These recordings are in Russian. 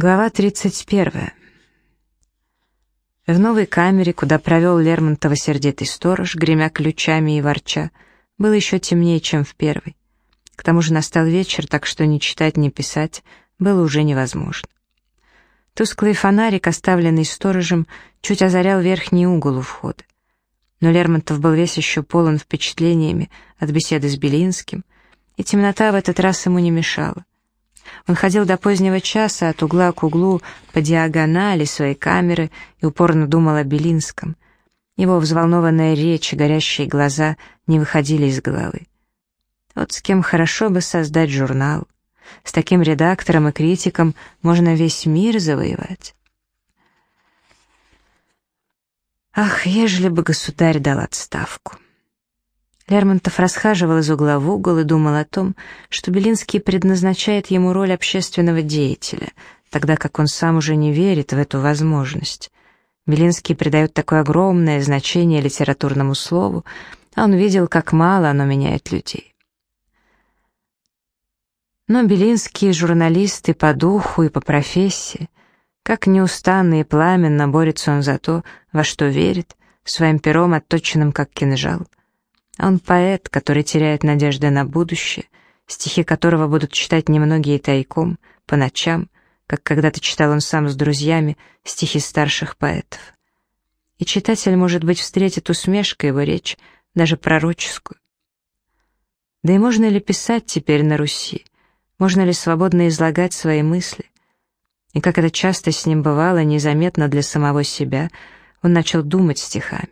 Глава 31. В новой камере, куда провел Лермонтова сердитый сторож, гремя ключами и ворча, было еще темнее, чем в первой. К тому же настал вечер, так что ни читать, ни писать было уже невозможно. Тусклый фонарик, оставленный сторожем, чуть озарял верхний угол у входа. Но Лермонтов был весь еще полон впечатлениями от беседы с Белинским, и темнота в этот раз ему не мешала. Он ходил до позднего часа от угла к углу по диагонали своей камеры и упорно думал о Белинском. Его взволнованная речь и горящие глаза не выходили из головы. Вот с кем хорошо бы создать журнал. С таким редактором и критиком можно весь мир завоевать. Ах, ежели бы государь дал отставку. Лермонтов расхаживал из угла в угол и думал о том, что Белинский предназначает ему роль общественного деятеля, тогда как он сам уже не верит в эту возможность. Белинский придает такое огромное значение литературному слову, а он видел, как мало оно меняет людей. Но Белинский — журналист и по духу, и по профессии. Как неустанно и пламенно борется он за то, во что верит, своим пером отточенным как кинжал — он поэт, который теряет надежды на будущее, стихи которого будут читать немногие тайком, по ночам, как когда-то читал он сам с друзьями стихи старших поэтов. И читатель, может быть, встретит усмешкой его речь, даже пророческую. Да и можно ли писать теперь на Руси? Можно ли свободно излагать свои мысли? И как это часто с ним бывало, незаметно для самого себя, он начал думать стихами.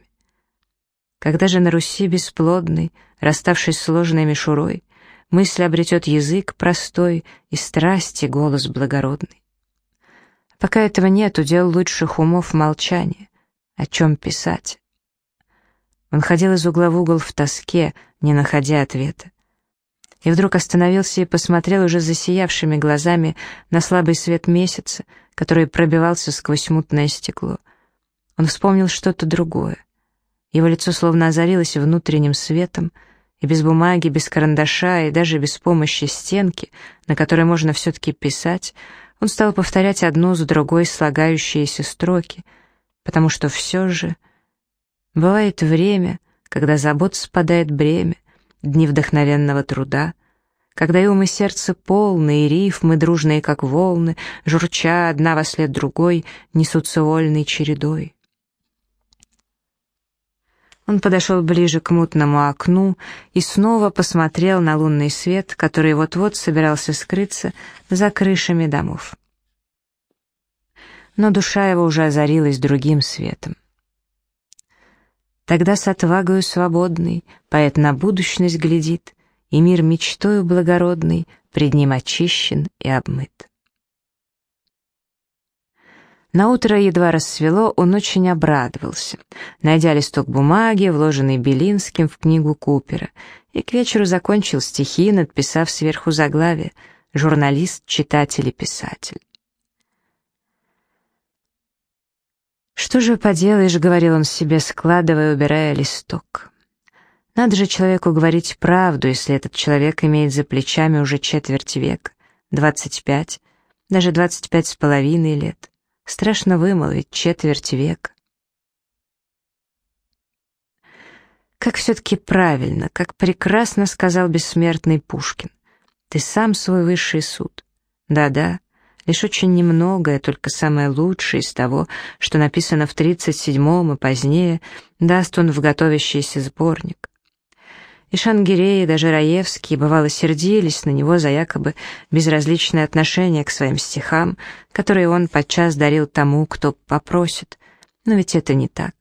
Когда же на Руси бесплодный, расставшись сложной мишурой, мысль обретет язык простой и страсти голос благородный. Пока этого нет, удел лучших умов молчание. О чем писать? Он ходил из угла в угол в тоске, не находя ответа. И вдруг остановился и посмотрел уже засиявшими глазами на слабый свет месяца, который пробивался сквозь мутное стекло. Он вспомнил что-то другое. Его лицо словно озарилось внутренним светом, и без бумаги, без карандаша и даже без помощи стенки, на которой можно все-таки писать, он стал повторять одну за другой слагающиеся строки, потому что все же бывает время, когда забот спадает бремя, дни вдохновенного труда, когда и ум и сердце полны, и рифмы дружные, как волны, журча одна во след другой, несутся вольной чередой. Он подошел ближе к мутному окну и снова посмотрел на лунный свет, который вот-вот собирался скрыться за крышами домов. Но душа его уже озарилась другим светом. Тогда с отвагою свободный поэт на будущность глядит, и мир мечтою благородный пред ним очищен и обмыт. Наутро едва рассвело, он очень обрадовался, найдя листок бумаги, вложенный Белинским в книгу Купера, и к вечеру закончил стихи, надписав сверху заглавие «Журналист, читатель и писатель». «Что же поделаешь», — говорил он себе, складывая, убирая листок. «Надо же человеку говорить правду, если этот человек имеет за плечами уже четверть века, двадцать пять, даже двадцать пять с половиной лет». Страшно вымолвить четверть века. Как все-таки правильно, как прекрасно сказал бессмертный Пушкин. Ты сам свой высший суд. Да-да, лишь очень немногое, только самое лучшее из того, что написано в 37-м и позднее, даст он в готовящийся сборник. И Шангирей, и даже Раевский, бывало, сердились на него за якобы безразличное отношение к своим стихам, которые он подчас дарил тому, кто попросит. Но ведь это не так.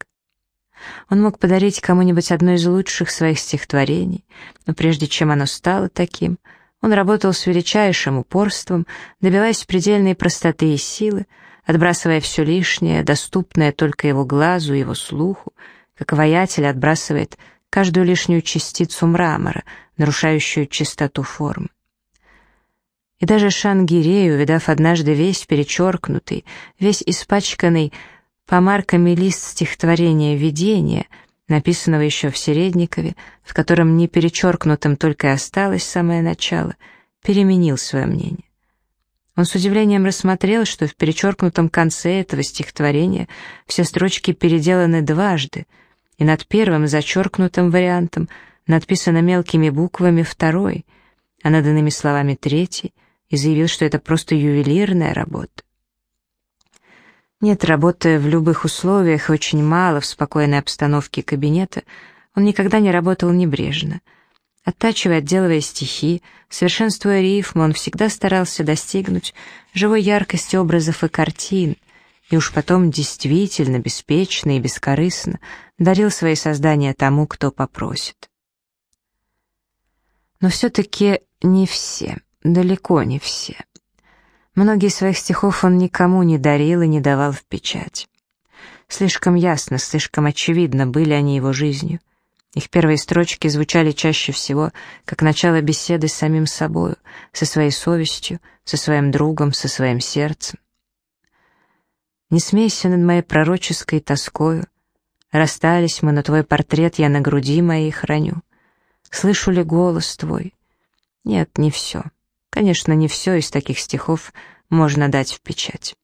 Он мог подарить кому-нибудь одно из лучших своих стихотворений, но прежде чем оно стало таким, он работал с величайшим упорством, добиваясь предельной простоты и силы, отбрасывая все лишнее, доступное только его глазу его слуху, как воятель отбрасывает каждую лишнюю частицу мрамора, нарушающую чистоту формы. И даже Шангирей, увидав однажды весь перечеркнутый, весь испачканный помарками лист стихотворения «Видение», написанного еще в Середникове, в котором не перечеркнутым только и осталось самое начало, переменил свое мнение. Он с удивлением рассмотрел, что в перечеркнутом конце этого стихотворения все строчки переделаны дважды, и над первым зачеркнутым вариантом надписано мелкими буквами «второй», а над иными словами «третий», и заявил, что это просто ювелирная работа. Нет, работая в любых условиях, очень мало в спокойной обстановке кабинета, он никогда не работал небрежно — Оттачивая, отделывая стихи, совершенствуя рифмы, он всегда старался достигнуть живой яркости образов и картин, и уж потом действительно, беспечно и бескорыстно дарил свои создания тому, кто попросит. Но все-таки не все, далеко не все. Многие своих стихов он никому не дарил и не давал в печать. Слишком ясно, слишком очевидно были они его жизнью. Их первые строчки звучали чаще всего как начало беседы с самим собою, со своей совестью, со своим другом, со своим сердцем. «Не смейся над моей пророческой тоскою, расстались мы, но твой портрет я на груди моей храню. Слышу ли голос твой? Нет, не все. Конечно, не все из таких стихов можно дать в печать.